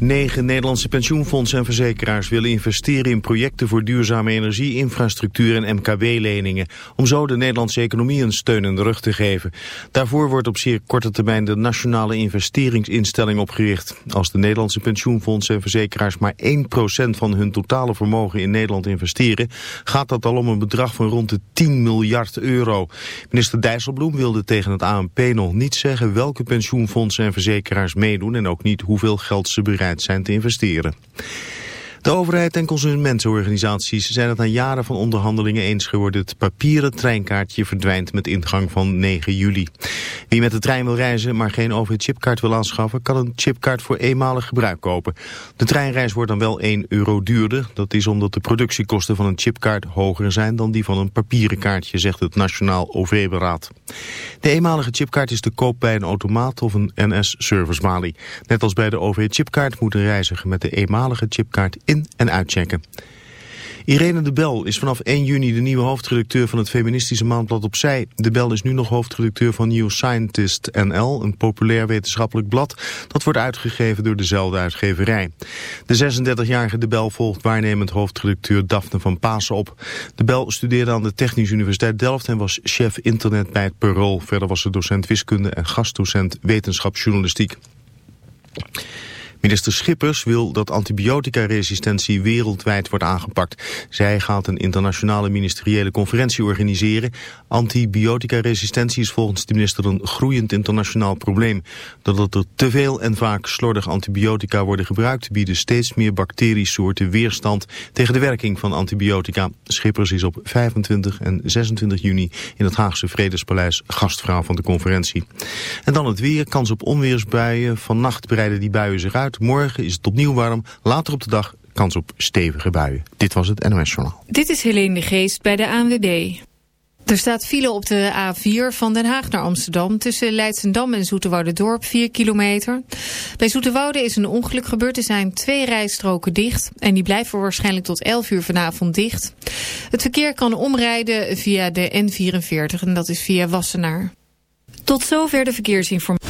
Negen Nederlandse pensioenfondsen en verzekeraars willen investeren in projecten voor duurzame energie, infrastructuur en MKB-leningen. Om zo de Nederlandse economie een steun in de rug te geven. Daarvoor wordt op zeer korte termijn de Nationale Investeringsinstelling opgericht. Als de Nederlandse pensioenfondsen en verzekeraars maar 1% van hun totale vermogen in Nederland investeren, gaat dat al om een bedrag van rond de 10 miljard euro. Minister Dijsselbloem wilde tegen het ANP nog niet zeggen welke pensioenfondsen en verzekeraars meedoen en ook niet hoeveel geld ze bereiken zijn te investeren. De overheid en consumentenorganisaties zijn het na jaren van onderhandelingen eens geworden. Het papieren treinkaartje verdwijnt met ingang van 9 juli. Wie met de trein wil reizen, maar geen OV-chipkaart wil aanschaffen... kan een chipkaart voor eenmalig gebruik kopen. De treinreis wordt dan wel 1 euro duurder. Dat is omdat de productiekosten van een chipkaart hoger zijn... dan die van een papieren kaartje, zegt het Nationaal OV-beraad. De eenmalige chipkaart is te koop bij een automaat of een NS-servicebalie. Net als bij de OV-chipkaart moet een reiziger met de eenmalige chipkaart in- en uitchecken. Irene de Bel is vanaf 1 juni de nieuwe hoofdredacteur van het feministische maandblad Opzij. De Bel is nu nog hoofdredacteur van New Scientist NL, een populair wetenschappelijk blad dat wordt uitgegeven door dezelfde uitgeverij. De 36-jarige de Bel volgt waarnemend hoofdredacteur Daphne van Pasen op. De Bel studeerde aan de Technische Universiteit Delft en was chef internet bij het Parool. Verder was ze docent wiskunde en gastdocent wetenschapsjournalistiek. Minister Schippers wil dat antibioticaresistentie wereldwijd wordt aangepakt. Zij gaat een internationale ministeriële conferentie organiseren. Antibioticaresistentie is volgens de minister een groeiend internationaal probleem. Doordat er te veel en vaak slordig antibiotica worden gebruikt... bieden steeds meer bacteriesoorten weerstand tegen de werking van antibiotica. Schippers is op 25 en 26 juni in het Haagse Vredespaleis gastvrouw van de conferentie. En dan het weer, kans op onweersbuien. Vannacht breiden die buien zich uit. Morgen is het opnieuw warm. Later op de dag kans op stevige buien. Dit was het NOS Journaal. Dit is Helene de Geest bij de ANWB. Er staat file op de A4 van Den Haag naar Amsterdam... tussen Leidsendam en Dorp 4 kilometer. Bij Zoeterwoude is een ongeluk gebeurd. Er zijn twee rijstroken dicht. En die blijven waarschijnlijk tot 11 uur vanavond dicht. Het verkeer kan omrijden via de N44 en dat is via Wassenaar. Tot zover de verkeersinformatie.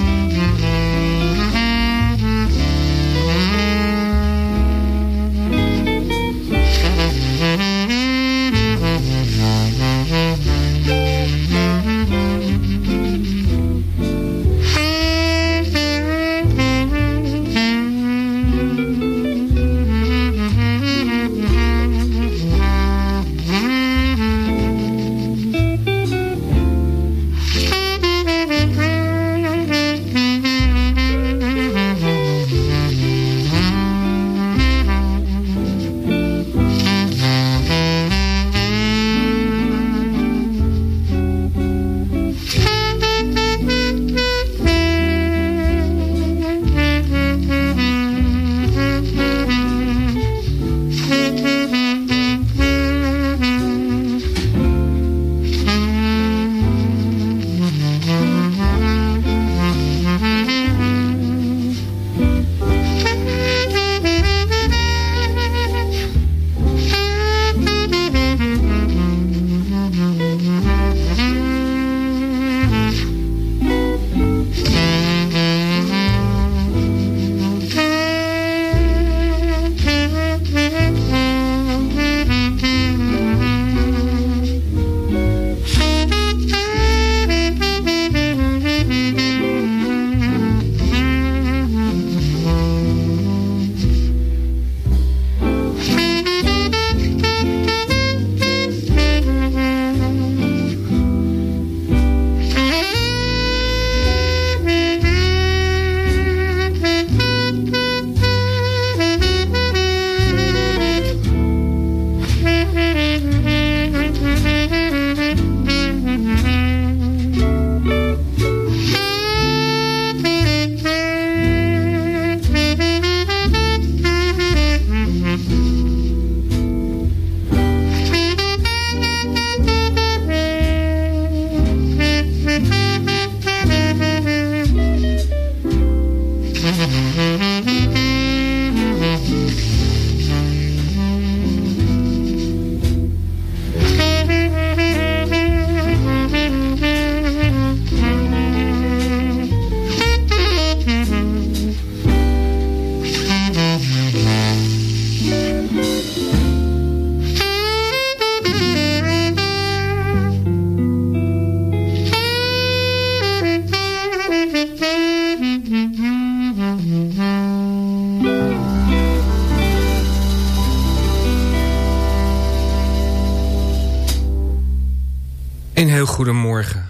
Goedemorgen.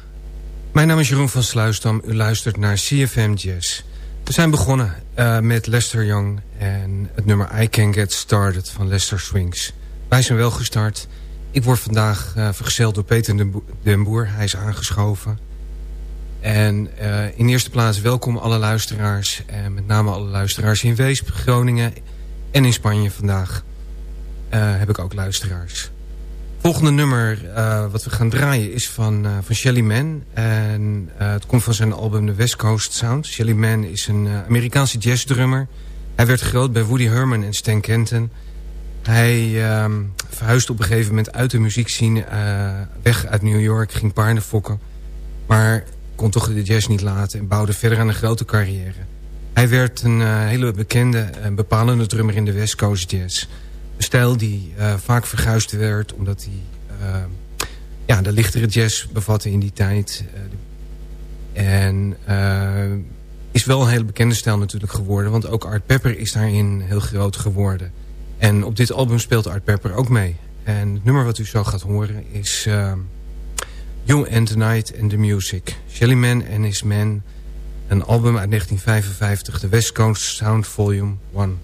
Mijn naam is Jeroen van Sluisdam. U luistert naar CFM Jazz. We zijn begonnen uh, met Lester Young en het nummer I Can Get Started van Lester Swings. Wij zijn wel gestart. Ik word vandaag uh, vergezeld door Peter den Boer. Hij is aangeschoven. En uh, in eerste plaats welkom alle luisteraars. En met name alle luisteraars in Weesp, Groningen en in Spanje vandaag. heb ik ook luisteraars volgende nummer uh, wat we gaan draaien is van, uh, van Shelly Man. En uh, het komt van zijn album The West Coast Sound. Shelly Man is een Amerikaanse jazzdrummer. Hij werd groot bij Woody Herman en Stan Kenton. Hij um, verhuisde op een gegeven moment uit de muziekscene weg uit New York. Ging paarden fokken. Maar kon toch de jazz niet laten en bouwde verder aan een grote carrière. Hij werd een hele bekende en bepalende drummer in de West Coast Jazz stijl die uh, vaak verguisd werd... omdat hij uh, ja, de lichtere jazz bevatte in die tijd. Uh, en is wel een hele bekende stijl natuurlijk geworden... want ook Art Pepper is daarin heel groot geworden. En op dit album speelt Art Pepper ook mee. En het nummer wat u zo gaat horen is... You and the Night and the Music. Shelly Man and His Man... Een album uit 1955, de West Coast Sound Volume 1.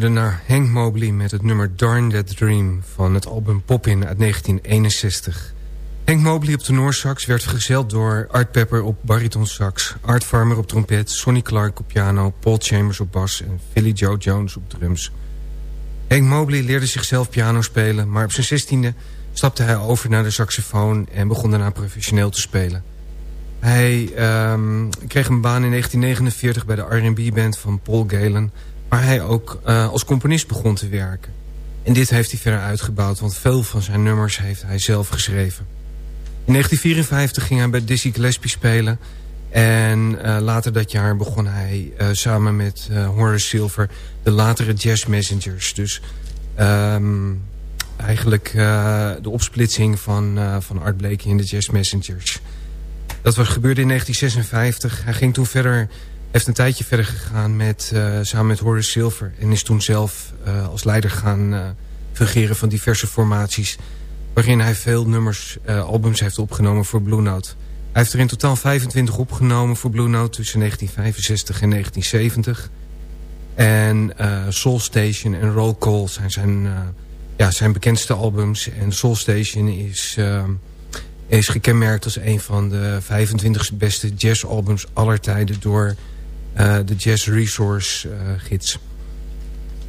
Luisterde naar Hank Mobley met het nummer Darn That Dream van het album Poppin uit 1961. Hank Mobley op tenorsax werd vergezeld door Art Pepper op baritonsax... Art Farmer op trompet, Sonny Clark op piano, Paul Chambers op bas... en Philly Joe Jones op drums. Hank Mobley leerde zichzelf piano spelen... maar op zijn zestiende stapte hij over naar de saxofoon... en begon daarna professioneel te spelen. Hij um, kreeg een baan in 1949 bij de R&B-band van Paul Galen... waar hij ook uh, als componist begon te werken. En dit heeft hij verder uitgebouwd... want veel van zijn nummers heeft hij zelf geschreven. In 1954 ging hij bij Dizzy Gillespie spelen... En uh, later dat jaar begon hij uh, samen met Horace Silver de latere Jazz Messengers. Dus um, eigenlijk de opsplitsing van, van Art Blakey in de Jazz Messengers. Dat was gebeurde in 1956. Hij ging toen verder, heeft een tijdje verder gegaan met, uh, samen met Horace Silver. En is toen zelf uh, als leider gaan uh, fungeren van diverse formaties. Waarin hij veel nummers, albums heeft opgenomen voor Blue Note. Hij heeft er in totaal 25 opgenomen voor Blue Note tussen 1965 en 1970. En Soul Station en Roll Call zijn zijn, ja, zijn bekendste albums. En Soul Station is is gekenmerkt als een van de 25 beste jazzalbums aller tijden door de Jazz Resource uh, gids.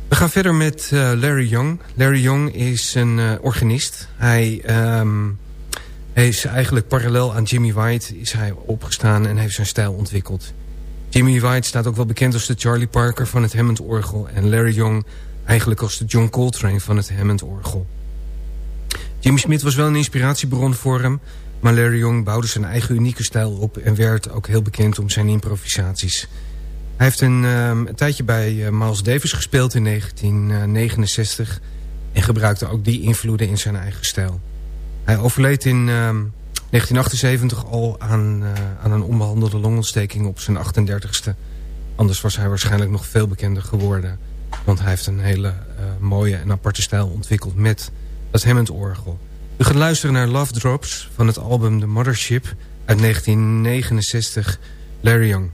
We gaan verder met uh, Larry Young. Larry Young is een organist. Hij, um, hij is eigenlijk parallel aan Jimmy White is hij opgestaan en heeft zijn stijl ontwikkeld. Jimmy White staat ook wel bekend als de Charlie Parker van het Hammond-orgel... en Larry Young eigenlijk als de John Coltrane van het Hammond-orgel. Jimmy Smith was wel een inspiratiebron voor hem... maar Larry Young bouwde zijn eigen unieke stijl op... en werd ook heel bekend om zijn improvisaties. Hij heeft een, een tijdje bij uh, Miles Davis gespeeld in 1969... en gebruikte ook die invloeden in zijn eigen stijl. Hij overleed in um, 1978 al aan, uh, aan een onbehandelde longontsteking op zijn 38ste. Anders was hij waarschijnlijk nog veel bekender geworden... want hij heeft een hele mooie en aparte stijl ontwikkeld met het Hammond-orgel. U gaat luisteren naar Love Drops van het album The Mothership uit 1969, Larry Young.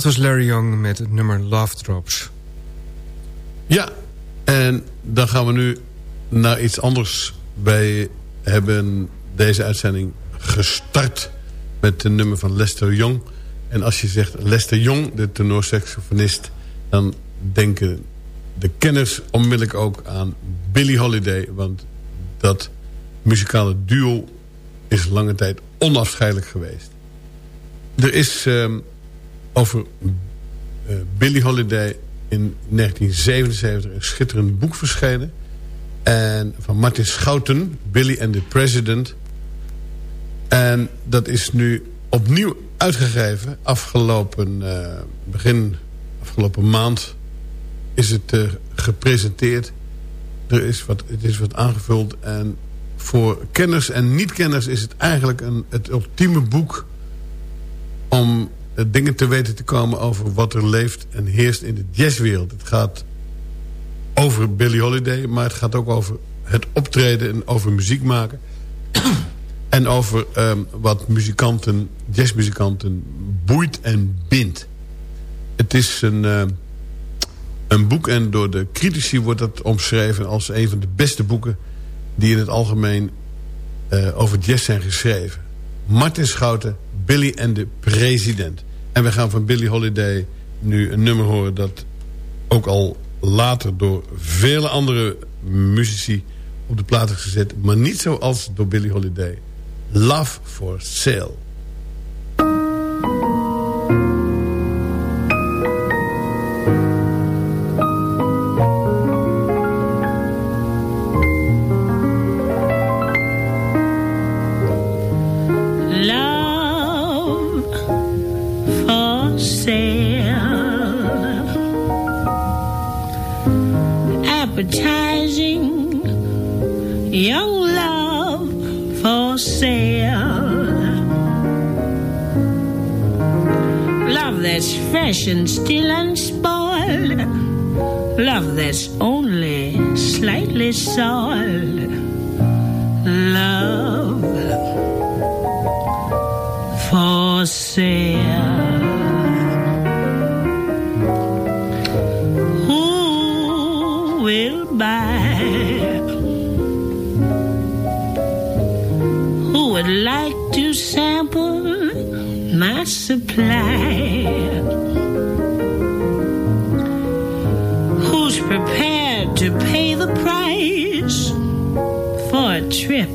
Dat was Larry Young met het nummer Love Drops. Ja, en dan gaan we nu naar iets anders. Wij hebben deze uitzending gestart met een nummer van Lester Young. En als je zegt Lester Young, de tenorsaxofonist... dan denken de kenners onmiddellijk ook aan Billie Holiday. Want dat muzikale duo is lange tijd onafscheidelijk geweest. Er is... Ehm, over uh, Billie Holiday in 1977 een schitterend boek verschenen. En van Martin Schouten, Billy and the President. En dat is nu opnieuw uitgegeven. Afgelopen, uh, begin afgelopen maand is het uh, gepresenteerd. Er is wat, het is wat aangevuld. En voor kenners en niet-kenners is het eigenlijk een, het ultieme boek... om eh, dingen te weten te komen over wat er leeft en heerst in de jazzwereld. Het gaat over Billie Holiday, maar het gaat ook over het optreden en over muziek maken. en over um, wat muzikanten, jazzmuzikanten boeit en bindt. Het is een, uh, een boek en door de critici wordt dat omschreven als een van de beste boeken die in het algemeen uh, over jazz zijn geschreven. Martin Schouten, Billy en de President. En we gaan van Billie Holiday nu een nummer horen... dat ook al later door vele andere muzici op de plaat is gezet... maar niet zoals door Billie Holiday. Love for Sale. Passion still unspoiled, love that's only slightly soiled, love for sale. trip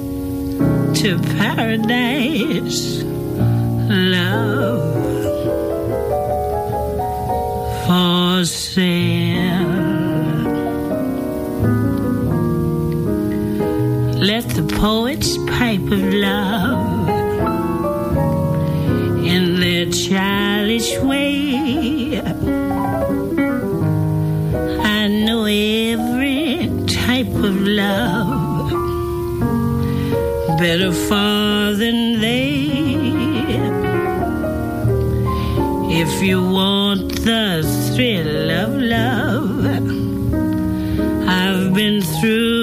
to paradise, love for sale. Let the poet's pipe of love better far than they. If you want the thrill of love, I've been through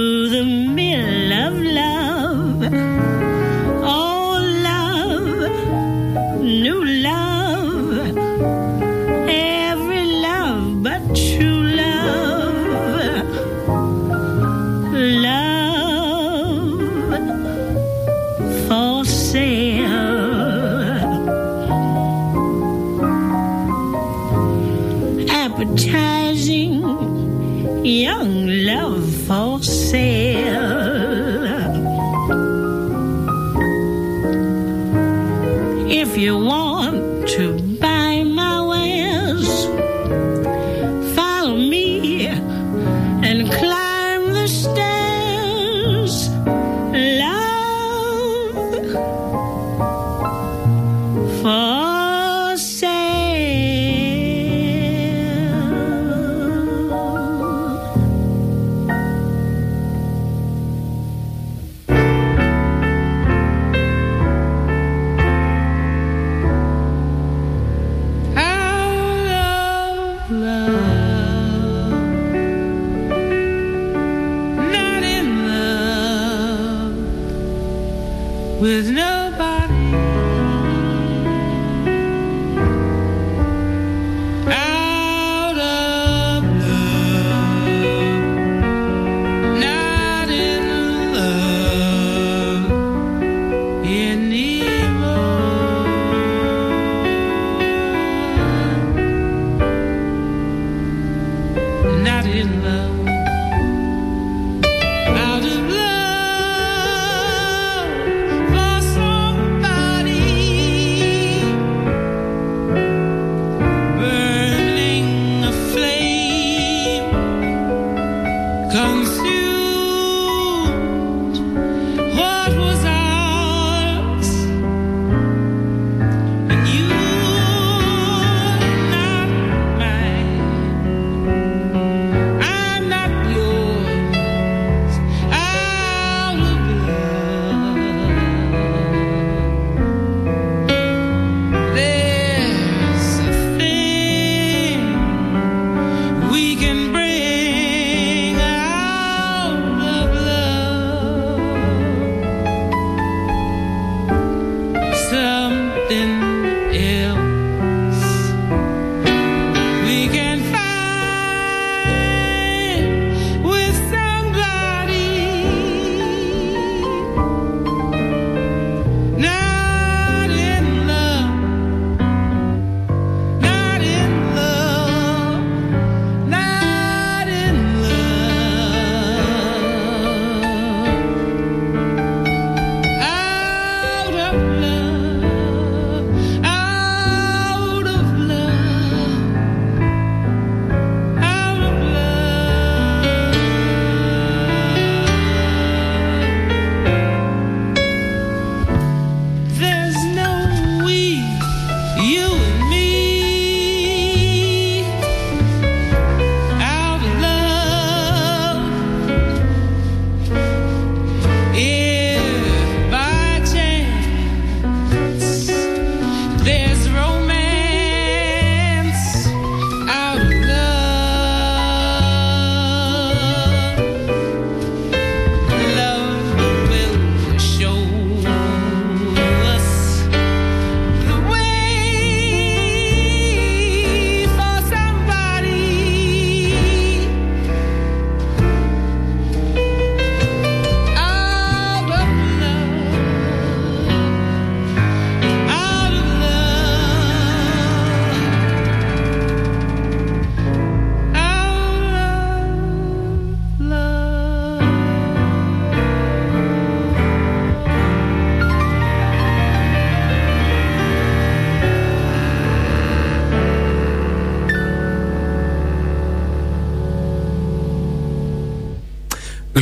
young love for sale. If you want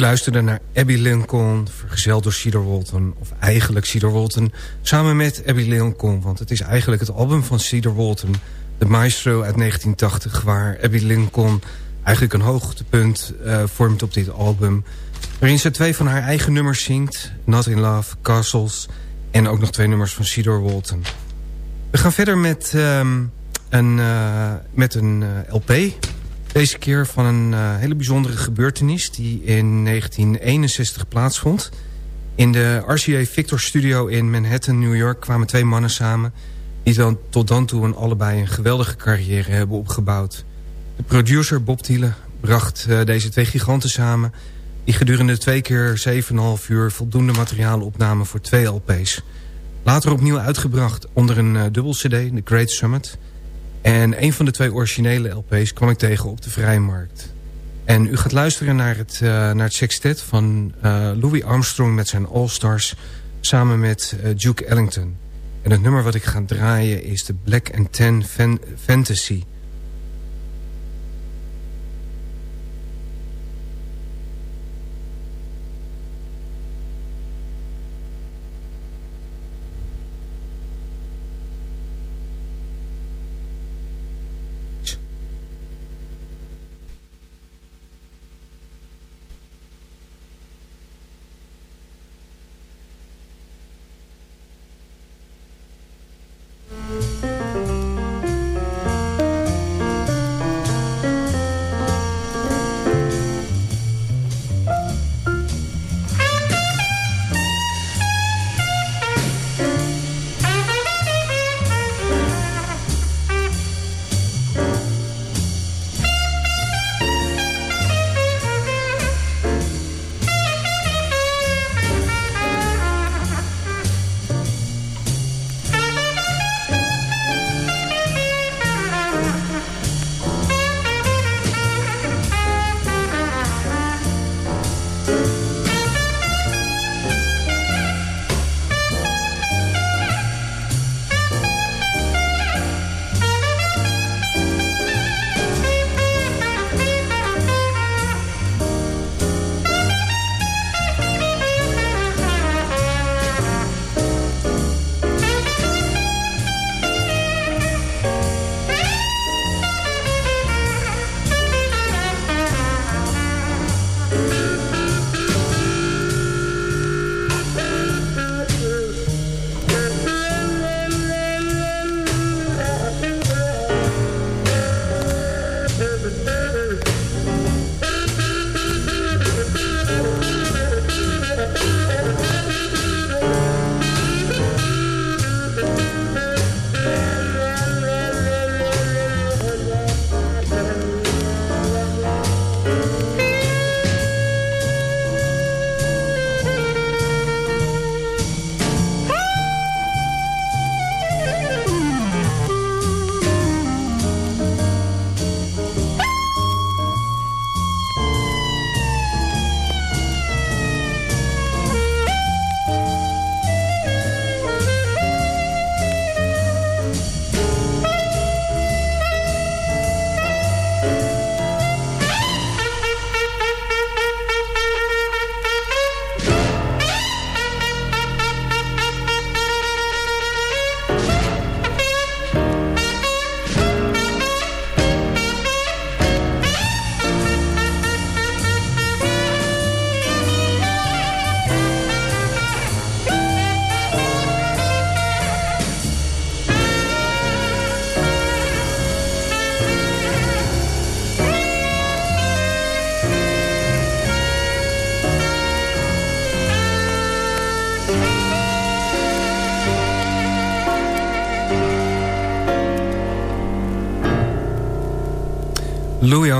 luisterde naar Abby Lincoln, vergezeld door Cedar Walton. Of eigenlijk Cedar Walton, samen met Abby Lincoln. Want het is eigenlijk het album van Cedar Walton... de Maestro uit 1980... waar Abby Lincoln eigenlijk een hoogtepunt uh, vormt op dit album... waarin ze twee van haar eigen nummers zingt... Not in Love, Castles... en ook nog twee nummers van Cedar Walton. We gaan verder met, um, een, uh, met een uh, LP... Deze keer van een uh, hele bijzondere gebeurtenis die in 1961 plaatsvond. In de RCA Victor Studio in Manhattan, New York kwamen twee mannen samen... die dan tot dan toe een allebei een geweldige carrière hebben opgebouwd. De producer Bob Thiele bracht uh, deze twee giganten samen... die gedurende twee keer 7,5 uur voldoende materiaal opnamen voor twee LP's. Later opnieuw uitgebracht onder een uh, dubbel cd, The Great Summit... En een van de twee originele LP's kwam ik tegen op de Vrijmarkt. En u gaat luisteren naar het, uh, naar het sextet van uh, Louis Armstrong met zijn All-Stars... samen met uh, Duke Ellington. En het nummer wat ik ga draaien is de Black and Ten Fan Fantasy...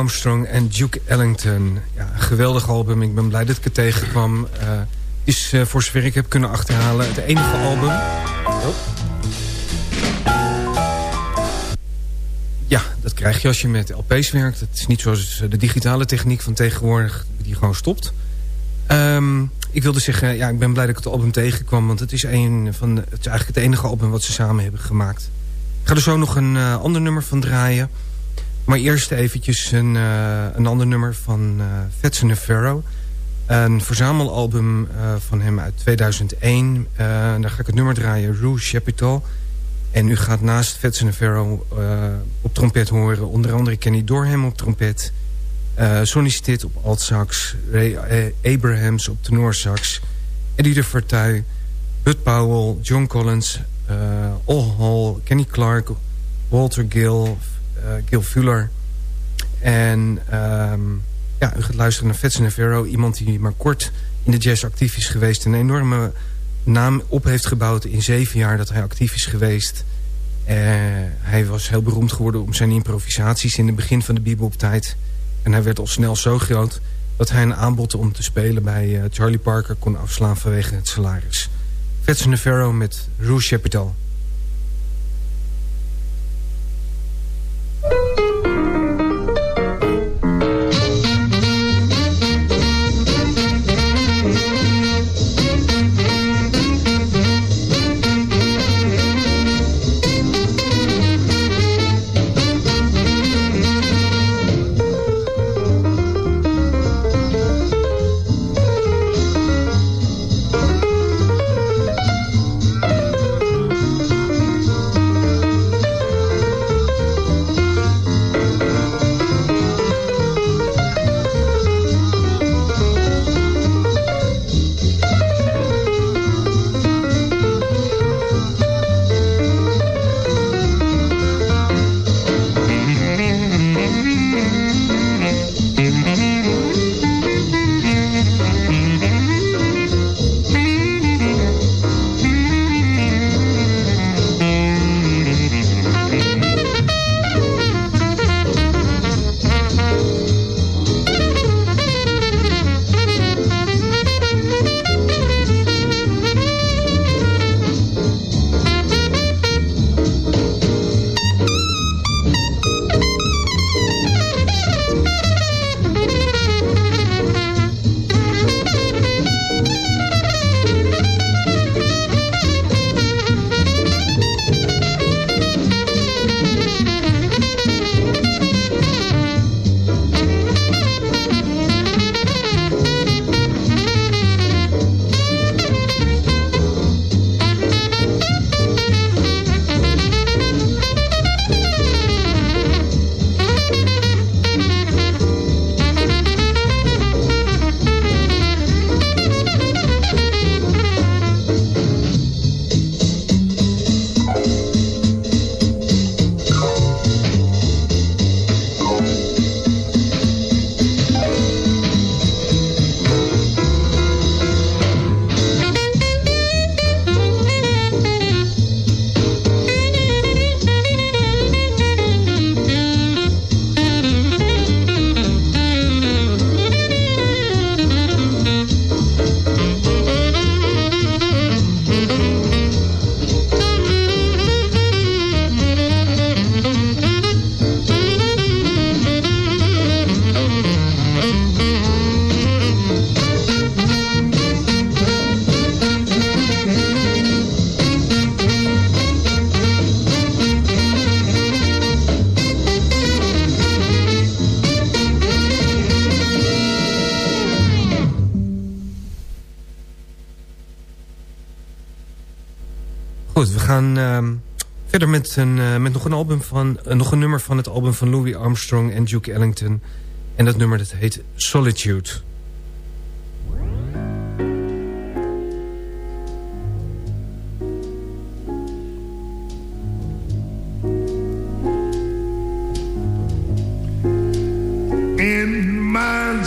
Armstrong en Duke Ellington. Ja, geweldig album. Ik ben blij dat ik het tegenkwam. Het is uh, voor zover ik heb kunnen achterhalen het enige album... Ja, dat krijg je als je met LP's werkt. Het is niet zoals de digitale techniek van tegenwoordig die gewoon stopt. Um, ik wilde zeggen, ja, ik ben blij dat ik het album tegenkwam. Want het is, een van het is eigenlijk het enige album wat ze samen hebben gemaakt. Ik ga er zo nog een uh, ander nummer van draaien. Maar eerst eventjes een, uh, een ander nummer van uh, Fats Navarro. Een verzamelalbum uh, van hem uit 2001. Uh, daar ga ik het nummer draaien, Rouge Capital. En u gaat naast Navarro uh, op trompet horen. Onder andere Kenny Dorham op trompet. Sonny Stitt op altsax. Ray Abrahams op tenorsax. Eddie de Vertuy. Bud Powell. John Collins. Al Hall. Kenny Clark. Walter Gill. Gil Fuller. En... Um, ja, u gaat luisteren naar Fats Navarro. Iemand die maar kort in de jazz actief is geweest. Een enorme naam op heeft gebouwd in zeven jaar dat hij actief is geweest. Uh, hij was heel beroemd geworden om zijn improvisaties in het begin van de bebop-tijd. En hij werd al snel zo groot dat hij een aanbod om te spelen bij uh, Charlie Parker kon afslaan vanwege het salaris. Fats Navarro met Rouge Capital. Met, een, uh, met nog, een album van, uh, nog een nummer van het album van Louis Armstrong en Duke Ellington. En dat nummer dat heet Solitude. In my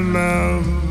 love.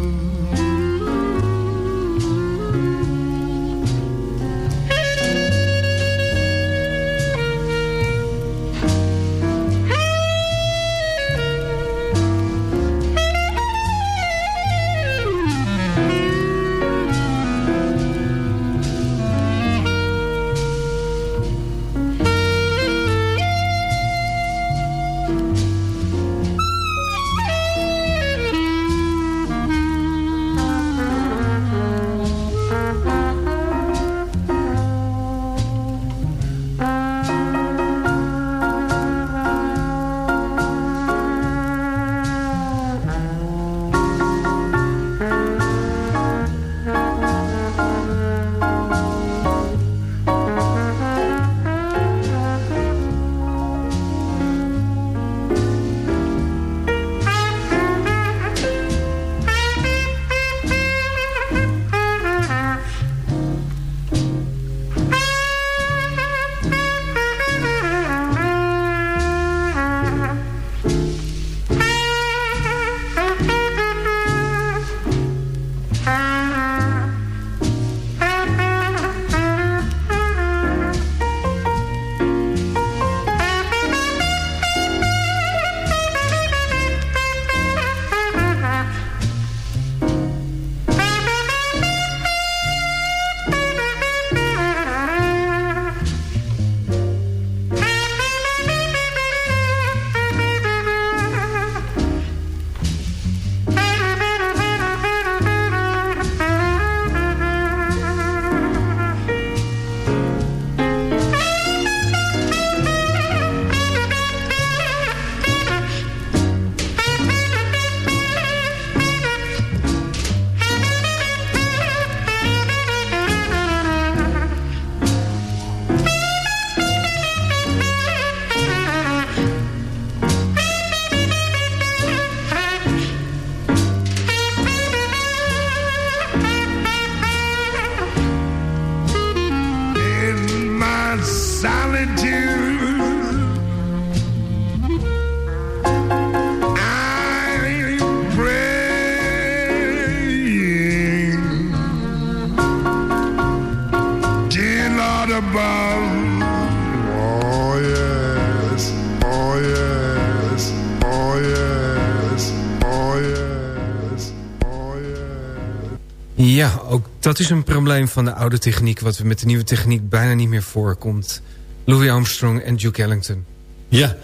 Dat is een probleem van de oude techniek... wat we met de nieuwe techniek bijna niet meer voorkomt. Louis Armstrong en Duke Ellington. Ja,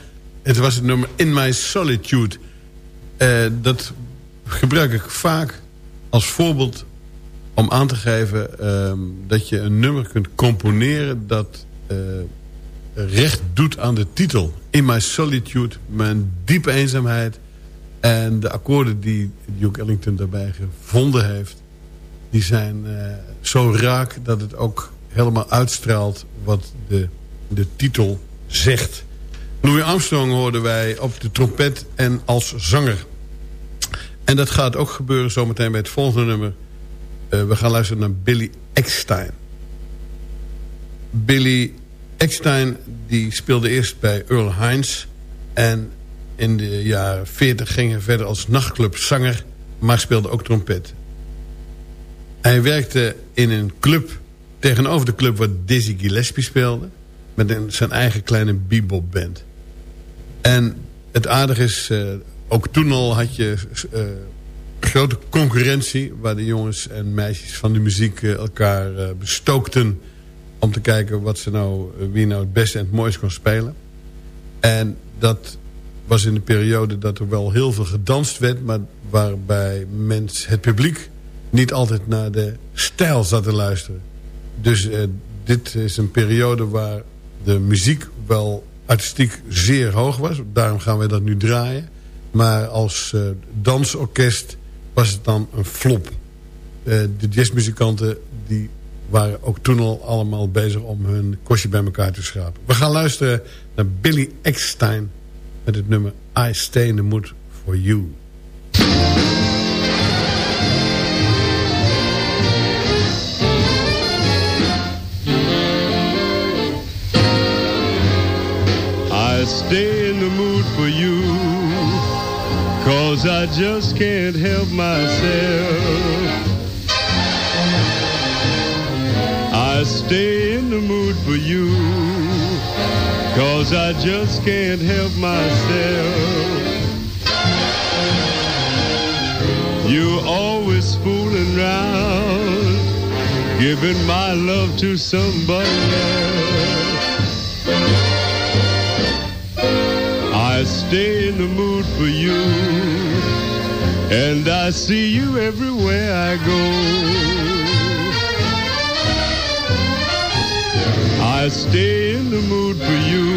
het was het nummer In My Solitude. Eh, dat gebruik ik vaak als voorbeeld om aan te geven... ehm, dat je een nummer kunt componeren dat eh, recht doet aan de titel. In My Solitude, mijn diepe eenzaamheid. En de akkoorden die Duke Ellington daarbij gevonden heeft... die zijn eh, zo raak dat het ook helemaal uitstraalt wat de, de titel zegt. Louis Armstrong hoorden wij op de trompet en als zanger. En dat gaat ook gebeuren zometeen bij het volgende nummer. Eh, we gaan luisteren naar Billy Eckstein. Billy Eckstein die speelde eerst bij Earl Hines... en in de jaren 40 ging hij verder als nachtclubzanger... maar speelde ook trompet. Hij werkte in een club tegenover de club waar Dizzy Gillespie speelde... met een, zijn eigen kleine bebop band. En het aardige is, eh, ook toen al had je eh, grote concurrentie... waar de jongens en meisjes van de muziek eh, elkaar bestookten... om te kijken wat ze nou, wie nou het beste en het mooiste kon spelen. En dat was in de periode dat er wel heel veel gedanst werd... maar waarbij mens, het publiek niet altijd naar de stijl zat te luisteren. Dus dit is een periode waar de muziek wel artistiek zeer hoog was. Daarom gaan we dat nu draaien. Maar als uh, dansorkest was het dan een flop. Uh, de jazzmuzikanten die waren ook toen al allemaal bezig om hun kostje bij elkaar te schrapen. We gaan luisteren naar Billy Eckstein met het nummer I Stay in the Mood for You. I stay in the mood for you. Cause I just can't help myself. I stay in the mood for you. Cause I just can't help myself. You're always fooling around Giving my love to somebody else stay in the mood for you. And I see you everywhere I go. I stay in the mood for you.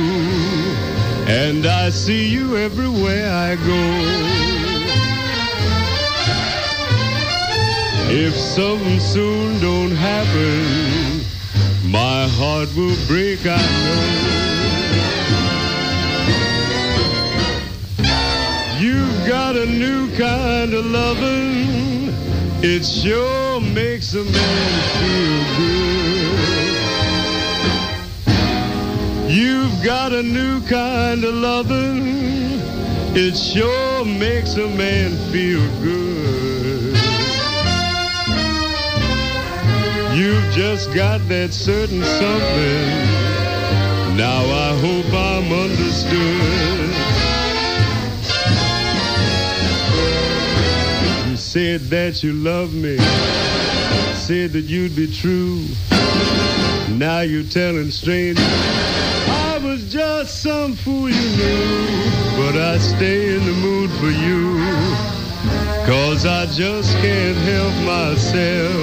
And I see you everywhere I go. If something soon don't happen My heart will break, I know a new kind of loving. It sure makes a man feel good. You've got a new kind of loving. It sure makes a man feel good. You've just got that certain something. Now I hope I'm understood. Said that you love me, said that you'd be true. Now you're telling strangers I was just some fool you knew, but I stay in the mood for you, cause I just can't help myself.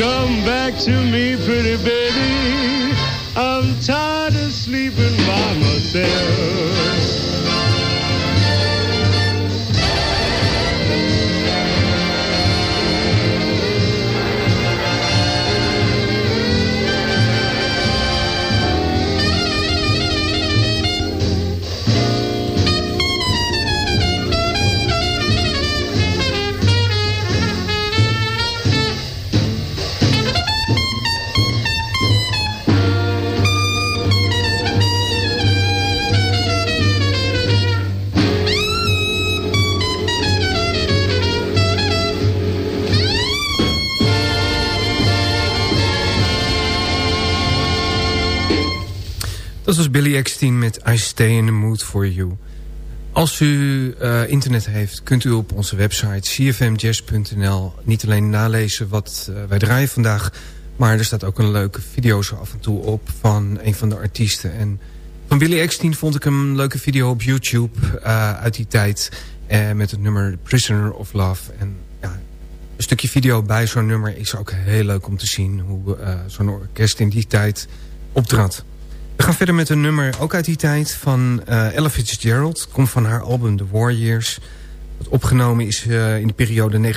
Come back to me, pretty baby, I'm tired of sleeping by myself. Dat was Billy Eckstein met I Stay in the Mood for You. Als u uh, internet heeft, kunt u op onze website cfmjazz.nl niet alleen nalezen wat uh, wij draaien vandaag... maar er staat ook een leuke video zo af en toe op van een van de artiesten. En van Billy Eckstein vond ik een leuke video op YouTube uh, uit die tijd... met het nummer Prisoner of Love. En ja, een stukje video bij zo'n nummer is ook heel leuk om te zien... hoe zo'n orkest in die tijd optrad. We gaan verder met een nummer, ook uit die tijd, van uh, Ella Fitzgerald. Komt van haar album The Warriors. Dat opgenomen is uh, in de periode 1941-1947.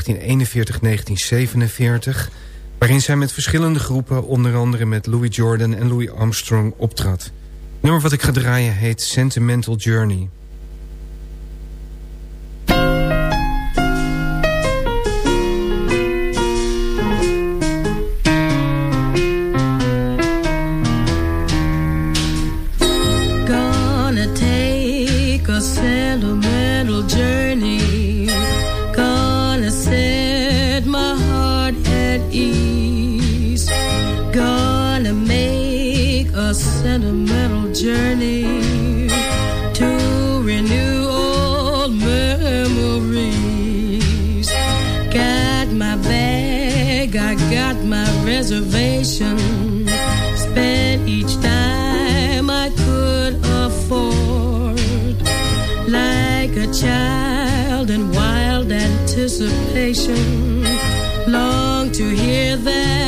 Waarin zij met verschillende groepen, onder andere met Louis Jordan en Louis Armstrong, optrad. Het nummer wat ik ga draaien heet Sentimental Journey. Long to hear that.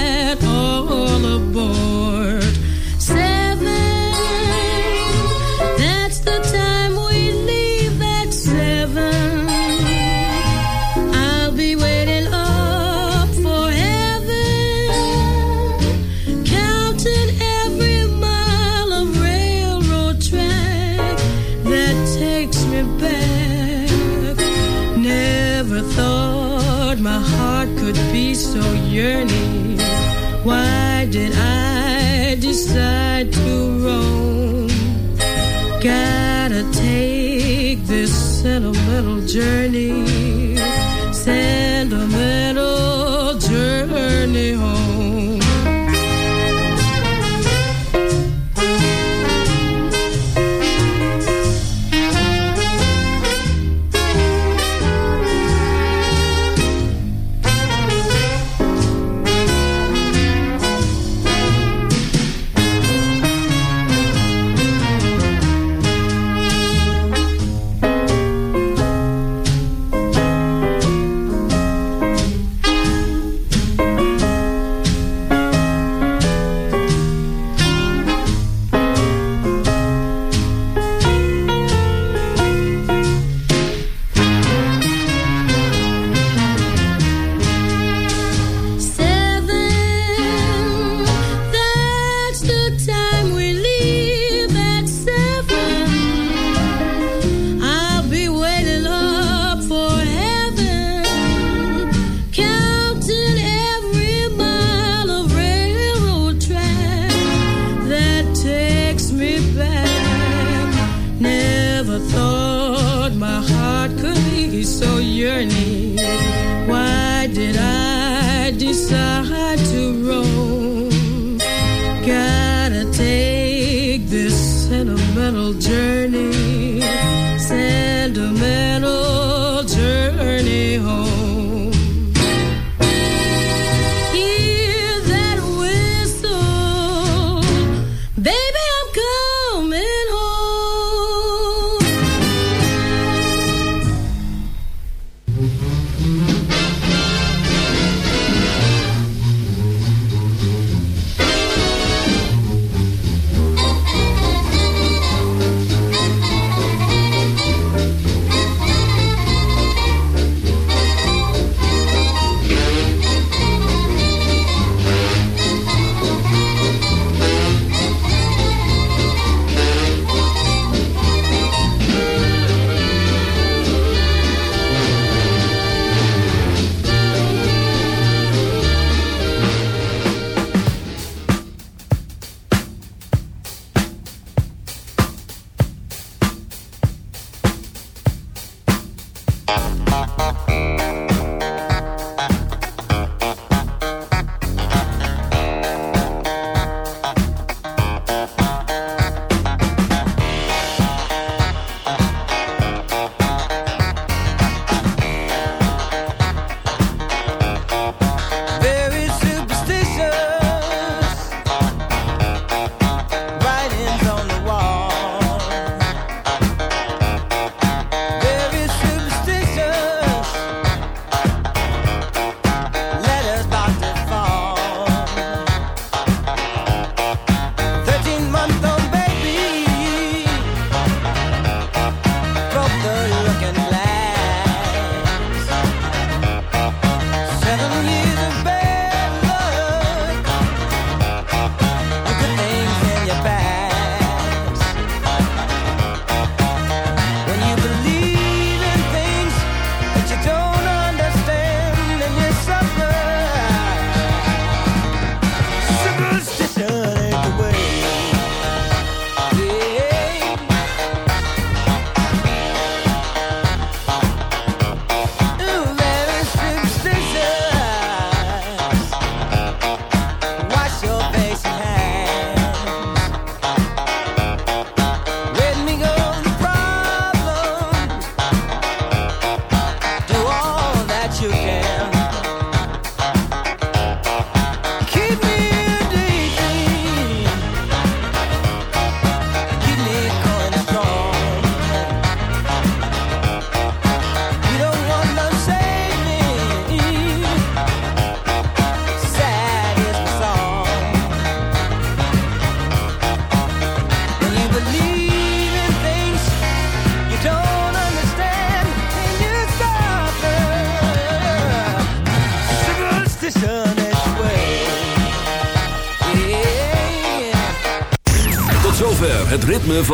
little journey. so yearning? Why did I decide to roam? Gotta take this sentimental journey.